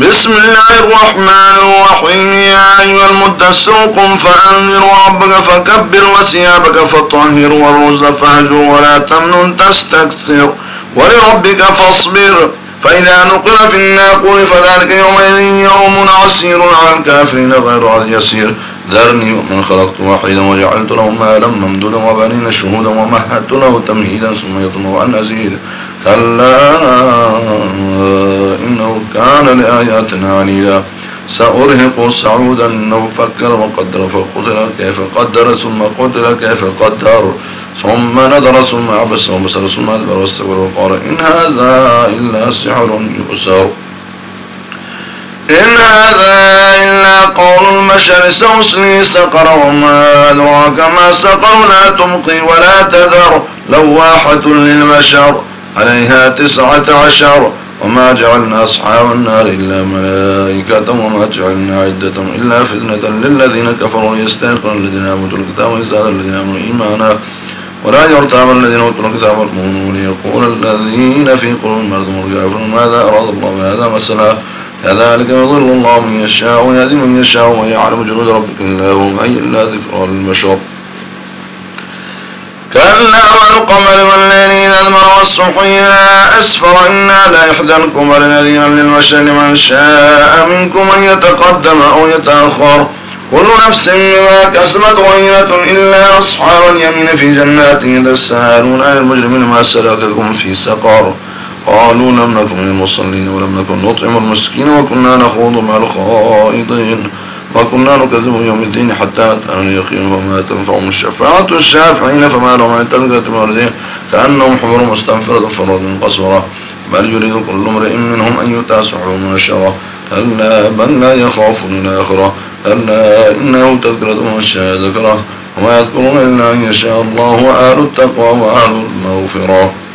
بسم الله الرحمن الرحيم. يا أيها المدثر قم فأنذر ربك فكبر وثيابك فطهر والرز فهجر ولا تمنن تستكثر. ولربك فاصبر. فإذا نقر في الناقور فذلك يومئذ يوم عسير على الكافرين غير يسير. ذرني ومن خلقت واحدا وجعلت له مالا ممدودا وبنين شهودا ومهدت له تمهيدا ثم يطمع أن أزيد. كلا كان لآياتنا عنيدا. سأرهق صعودا إنه فكر وقدر فقتل كيف قدر ثم قتل كيف قدر ثم نظر ثم عبس وبصر ثم أدبر واستكبر وقال إن هذا إلا سحر يؤسر. إن هذا إلا قول البشر سأصلي سقر وما أدراك ما سقر لا تبقي ولا تذر لواحة للبشر عليها تسعة عشر. وما جعلنا أصحاب النار إلا ملائكة وما جعلنا عدة إلا فتنة للذين كفروا ليستيقن الذين آمنوا الكتاب ويزداد الذين آمنوا إيمانا ولا يرتاب الذين أوتوا الكتاب والمؤمنون يقول الذين في قلوبهم مرض مرجع ماذا أراد الله بهذا مثلا كذلك يضل الله من يشاء ويهدي من يشاء ويعلم جنود ربك الله هو أي إلا ذكرى للبشر. كلا والقمر والليل إذا إذا أسفر إنا إحدى القمر نذيرا للبشر من شاء منكم أن يتقدم أو يتأخر. كل نفس بما كسبت غيرة إلا أصحاب اليمين في جنات يتساءلون عن المجرمين ما سلككم في سقر. قالوا لم نكن من المصلين ولم نكن نطعم المسكين وكنا نخوض مع الخائضين. وكنا نكذب يوم الدين حتى أتانا اليقين وما تنفعهم الشفاعة الشافعين فما لهم عن تذكرة موردين كأنهم حمر مستنفرة فرد قصورة بل يريد كل امرئ منهم أن يؤتى من الشرى. كلا بل لا يخافون الآخرة. كلا إنه تذكرة من شاء ذكره. وما يذكرون إلا أن يشاء الله وآل التقوى وآل المغفرة.